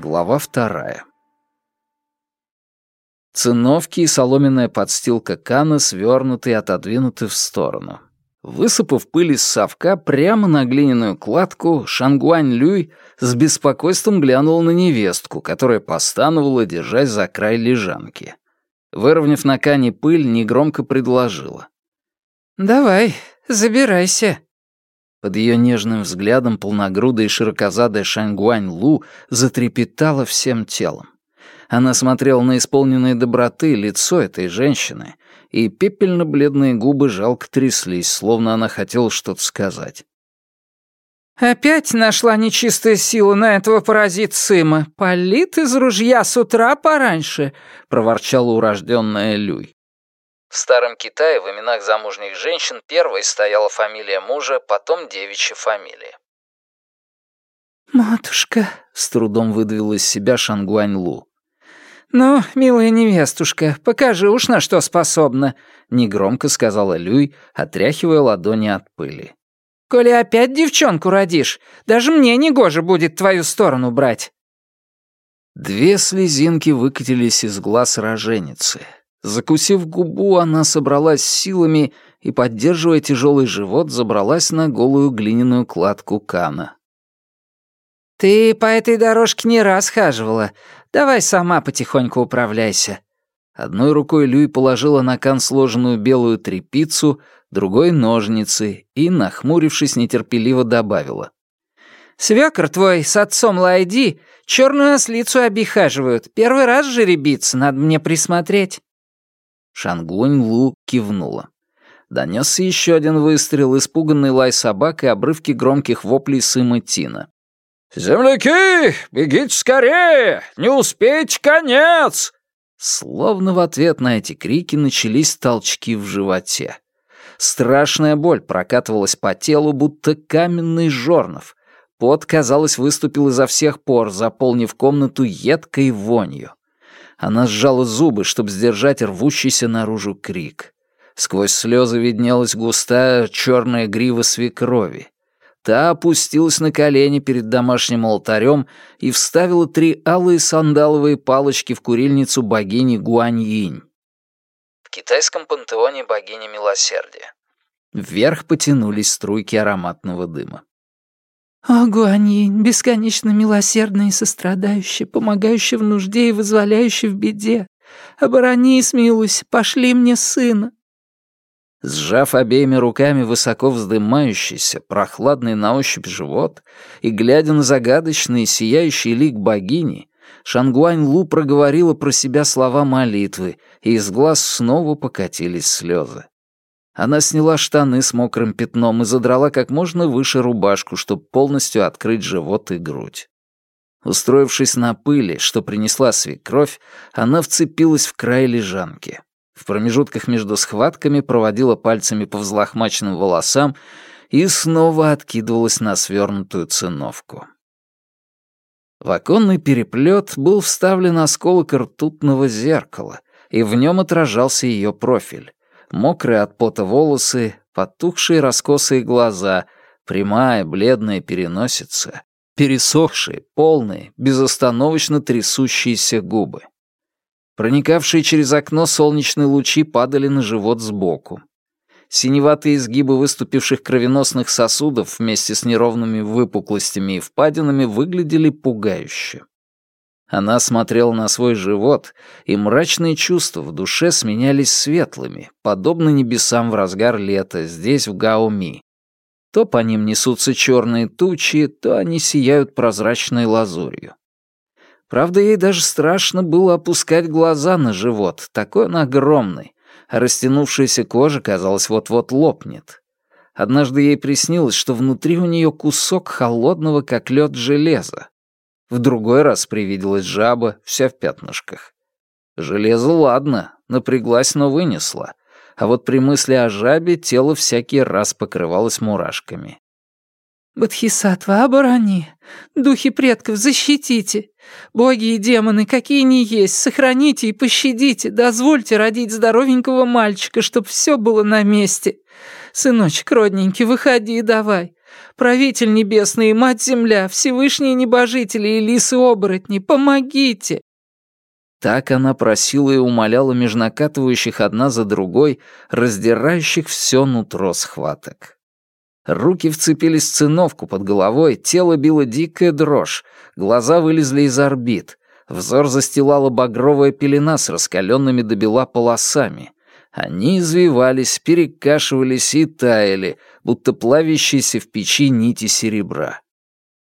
Глава вторая. Циновки и соломенная подстилка Кана свернуты и отодвинуты в сторону. Высыпав пыль из совка прямо на глиняную кладку, Шангуань Люй с беспокойством глянул на невестку, которая постановала, держась за край лежанки. Выровняв на Кане пыль, негромко предложила. «Давай, забирайся». Под ее нежным взглядом полногрудая и широкозадая Шангуань Лу затрепетала всем телом. Она смотрела на исполненное доброты лицо этой женщины, и пепельно-бледные губы жалко тряслись, словно она хотела что-то сказать. «Опять нашла нечистая сила на этого паразит Сыма. Палит из ружья с утра пораньше», — проворчала урожденная Люй. В Старом Китае в именах замужних женщин первой стояла фамилия мужа, потом девичья фамилия. «Матушка», — с трудом выдавила из себя Шангуань Лу. «Ну, милая невестушка, покажи уж на что способна», — негромко сказала Люй, отряхивая ладони от пыли. «Коли опять девчонку родишь, даже мне негоже будет твою сторону брать». Две слезинки выкатились из глаз роженицы. Закусив губу, она собралась силами и, поддерживая тяжелый живот, забралась на голую глиняную кладку Кана. «Ты по этой дорожке не раз хаживала. Давай сама потихоньку управляйся». Одной рукой Люй положила на Кан сложенную белую тряпицу, другой — ножницы и, нахмурившись, нетерпеливо добавила. «Свёкор твой с отцом Лайди черную ослицу обихаживают. Первый раз жеребиться, надо мне присмотреть». Шангунь Лу кивнула. Донесся еще один выстрел, испуганный лай собак и обрывки громких воплей Сыма Тина. «Земляки, бегите скорее! Не успейте, конец!» Словно в ответ на эти крики начались толчки в животе. Страшная боль прокатывалась по телу, будто каменный жорнов. Пот, казалось, выступил изо всех пор, заполнив комнату едкой вонью. Она сжала зубы, чтобы сдержать рвущийся наружу крик. Сквозь слезы виднелась густая черная грива свекрови. Та опустилась на колени перед домашним алтарем и вставила три алые сандаловые палочки в курильницу богини Гуань-Инь. В китайском пантеоне богини милосердия. Вверх потянулись струйки ароматного дыма. «О, Гуаньинь, бесконечно милосердная и сострадающая, помогающая в нужде и вызволяющая в беде, оборони и смилуйся, пошли мне сына». Сжав обеими руками высоко вздымающийся, прохладный на ощупь живот и глядя на загадочный сияющий лик богини, Шангуань Лу проговорила про себя слова молитвы, и из глаз снова покатились слезы. Она сняла штаны с мокрым пятном и задрала как можно выше рубашку, чтобы полностью открыть живот и грудь. Устроившись на пыли, что принесла свекровь, она вцепилась в край лежанки. В промежутках между схватками проводила пальцами по взлохмаченным волосам и снова откидывалась на свернутую циновку. В оконный переплет был вставлен осколок ртутного зеркала, и в нем отражался ее профиль мокрые от пота волосы, потухшие раскосые глаза, прямая бледная переносица, пересохшие, полные, безостановочно трясущиеся губы. Проникавшие через окно солнечные лучи падали на живот сбоку. Синеватые изгибы выступивших кровеносных сосудов вместе с неровными выпуклостями и впадинами выглядели пугающе. Она смотрела на свой живот, и мрачные чувства в душе сменялись светлыми, подобно небесам в разгар лета здесь, в Гаоми. То по ним несутся черные тучи, то они сияют прозрачной лазурью. Правда, ей даже страшно было опускать глаза на живот, такой он огромный, а растянувшаяся кожа, казалось, вот-вот лопнет. Однажды ей приснилось, что внутри у нее кусок холодного, как лед железа. В другой раз привиделась жаба, вся в пятнышках. Железо ладно, напряглась, но вынесла. А вот при мысли о жабе тело всякий раз покрывалось мурашками. «Бодхисаттва, оборони! Духи предков, защитите! Боги и демоны, какие ни есть, сохраните и пощадите, дозвольте родить здоровенького мальчика, чтоб все было на месте. Сыночек родненький, выходи давай, Правитель небесный и мать-земля, Всевышние небожители и лисы-оборотни, помогите!» Так она просила и умоляла межнакатывающих одна за другой, раздирающих все нутро схваток. Руки вцепились в циновку под головой, тело било дикая дрожь, глаза вылезли из орбит, взор застилала багровая пелена с раскаленными до бела полосами. Они извивались, перекашивались и таяли, будто плавящиеся в печи нити серебра.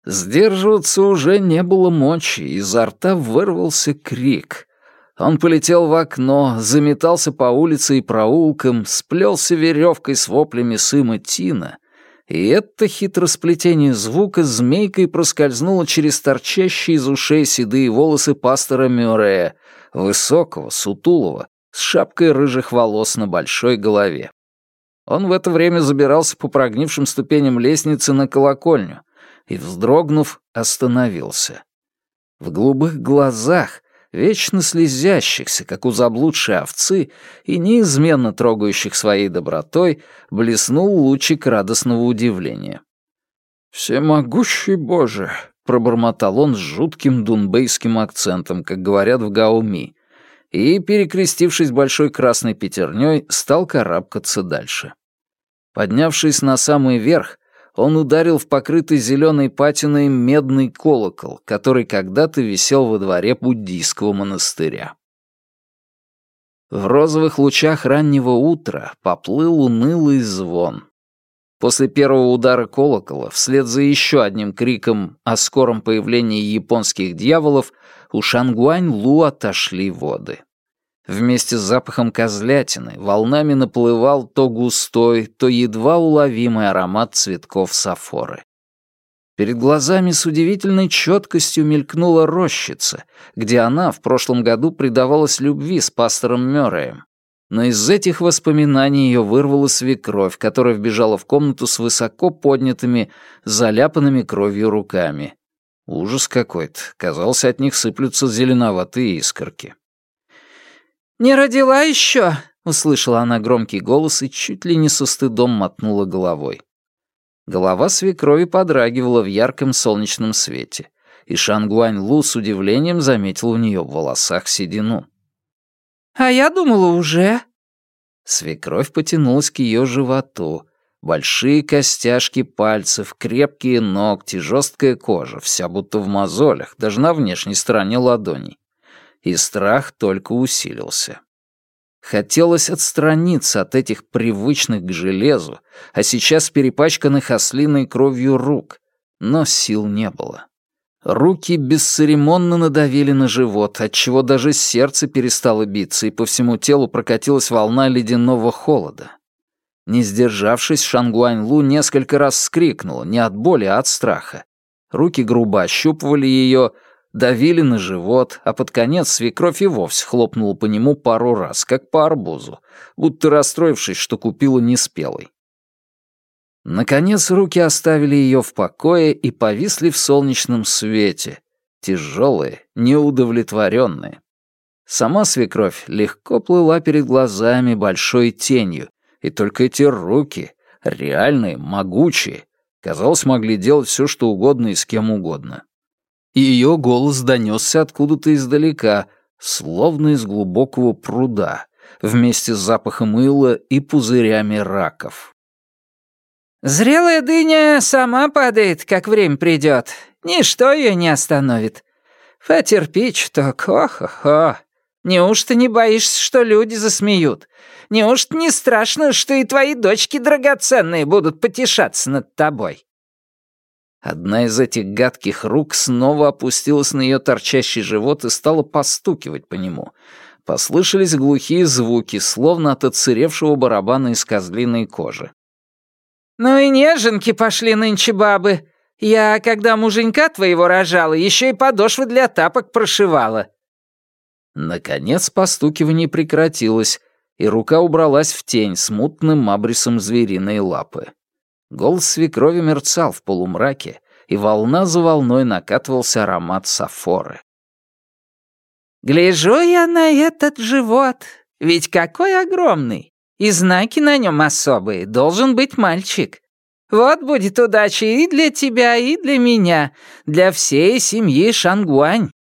Сдерживаться уже не было мочи, изо рта вырвался крик. Он полетел в окно, заметался по улице и проулкам, сплелся веревкой с воплями сыма Тина, и это хитросплетение звука змейкой проскользнуло через торчащие из ушей седые волосы пастора Мюррея, высокого, сутулого, с шапкой рыжих волос на большой голове. Он в это время забирался по прогнившим ступеням лестницы на колокольню, и, вздрогнув, остановился. В голубых глазах, вечно слезящихся, как у заблудшей овцы, и неизменно трогающих своей добротой, блеснул лучик радостного удивления. «Всемогущий Боже!» — пробормотал он с жутким дунбейским акцентом, как говорят в Гауми, и, перекрестившись большой красной пятерней, стал карабкаться дальше. Поднявшись на самый верх, он ударил в покрытый зеленой патиной медный колокол, который когда-то висел во дворе буддийского монастыря. В розовых лучах раннего утра поплыл унылый звон. После первого удара колокола, вслед за еще одним криком о скором появлении японских дьяволов, у Шангуань Лу отошли воды. Вместе с запахом козлятины волнами наплывал то густой, то едва уловимый аромат цветков сафоры. Перед глазами с удивительной четкостью мелькнула рощица, где она в прошлом году предавалась любви с пастором Мёрреем. Но из этих воспоминаний ее вырвала свекровь, которая вбежала в комнату с высоко поднятыми, заляпанными кровью руками. Ужас какой-то. Казалось, от них сыплются зеленоватые искорки. «Не родила еще?» — услышала она громкий голос и чуть ли не со стыдом мотнула головой. Голова свекрови подрагивала в ярком солнечном свете, и Шангуань Лу с удивлением заметил у нее в волосах седину. «А я думала, уже...» Свекровь потянулась к ее животу. Большие костяшки пальцев, крепкие ногти, жесткая кожа, вся будто в мозолях, даже на внешней стороне ладоней и страх только усилился. Хотелось отстраниться от этих привычных к железу, а сейчас перепачканных ослиной кровью рук, но сил не было. Руки бесцеремонно надавили на живот, отчего даже сердце перестало биться, и по всему телу прокатилась волна ледяного холода. Не сдержавшись, Шангуань Лу несколько раз скрикнула, не от боли, а от страха. Руки грубо ощупывали ее, давили на живот, а под конец свекровь и вовсе хлопнула по нему пару раз, как по арбузу, будто расстроившись, что купила неспелый. Наконец руки оставили ее в покое и повисли в солнечном свете, тяжелые, неудовлетворенные. Сама свекровь легко плыла перед глазами большой тенью, и только эти руки, реальные, могучие, казалось, могли делать все, что угодно и с кем угодно ее голос донесся откуда-то издалека, словно из глубокого пруда, вместе с запахом мыла и пузырями раков. «Зрелая дыня сама падает, как время придет. Ничто ее не остановит. Потерпи чуток, ох-хо-хо. Неужто не боишься, что люди засмеют? Неужто не страшно, что и твои дочки драгоценные будут потешаться над тобой?» Одна из этих гадких рук снова опустилась на ее торчащий живот и стала постукивать по нему. Послышались глухие звуки, словно от отсыревшего барабана из козлиной кожи. «Ну и неженки пошли нынче бабы. Я, когда муженька твоего рожала, еще и подошвы для тапок прошивала». Наконец постукивание прекратилось, и рука убралась в тень с мутным абрисом звериной лапы. Голос свекрови мерцал в полумраке, и волна за волной накатывался аромат сафоры. «Гляжу я на этот живот, ведь какой огромный! И знаки на нем особые, должен быть мальчик. Вот будет удача и для тебя, и для меня, для всей семьи Шангуань.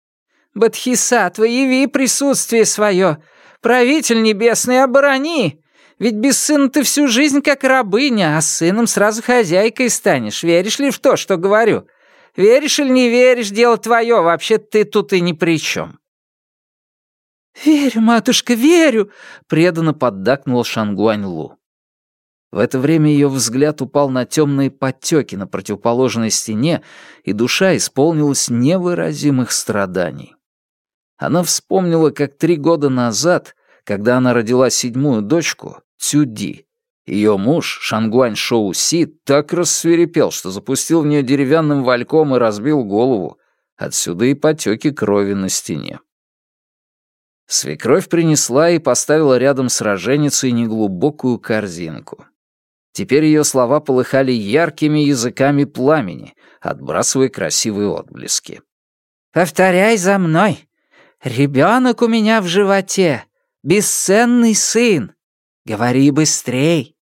Бадхисатва, яви присутствие свое. Правитель небесный, оборони. Ведь без сына ты всю жизнь как рабыня, а с сыном сразу хозяйкой станешь. Веришь ли в то, что говорю? Веришь или не веришь, дело твое, вообще ты тут и ни при чем. «Верю, матушка, верю!» — преданно поддакнул Шангуань Лу. В это время ее взгляд упал на темные подтеки на противоположной стене, и душа исполнилась невыразимых страданий. Она вспомнила, как три года назад, когда она родила седьмую дочку, Цюди, ее муж, Шангуань Шоу Си, так рассверепел, что запустил в нее деревянным вальком и разбил голову. Отсюда и потеки крови на стене. Свекровь принесла и поставила рядом с роженицей неглубокую корзинку. Теперь ее слова полыхали яркими языками пламени, отбрасывая красивые отблески. «Повторяй за мной. Ребенок у меня в животе. Бесценный сын. Говори быстрей».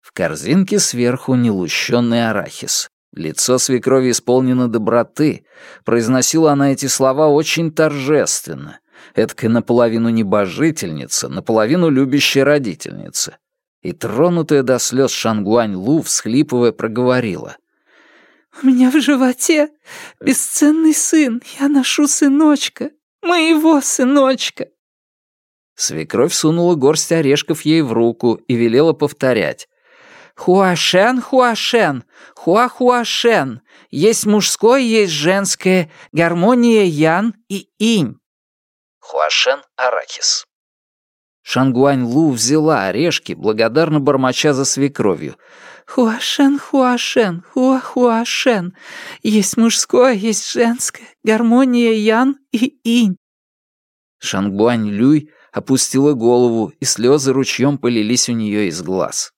В корзинке сверху нелущенный арахис. Лицо свекрови исполнено доброты. Произносила она эти слова очень торжественно. Эдакая наполовину небожительница, наполовину любящая родительница и, тронутая до слез Шангуань Лу, всхлипывая, проговорила. «У меня в животе бесценный сын. Я ношу сыночка. Моего сыночка». Свекровь сунула горсть орешков ей в руку и велела повторять. «Хуашен, Хуашен, Хуа-Хуашен. Есть мужское, есть женское, гармония Ян и Инь». Хуашен — арахис. Шангуань Лу взяла орешки, благодарно бормоча за свекровью. «Хуашен, Хуашен, Хуа-Хуашен. Есть мужское, есть женское. Гармония Ян и Инь». Шангуань Люй опустила голову, и слезы ручьем полились у нее из глаз.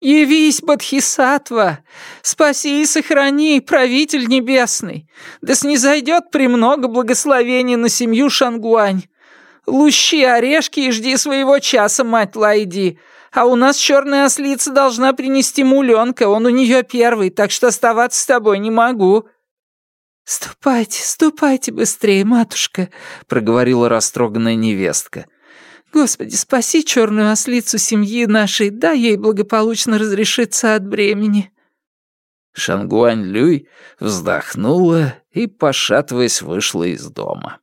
«Явись, Бодхисаттва! Спаси и сохрани, правитель небесный! Да снизойдет премного благословения на семью Шангуань! Лущи орешки и жди своего часа, мать Лайди. А у нас черная ослица должна принести муленка, он у нее первый, так что оставаться с тобой не могу». «Ступайте, ступайте быстрее, матушка», — проговорила растроганная невестка. «Господи, спаси черную ослицу семьи нашей, дай ей благополучно разрешиться от бремени». Шангуань Люй вздохнула и, пошатываясь, вышла из дома.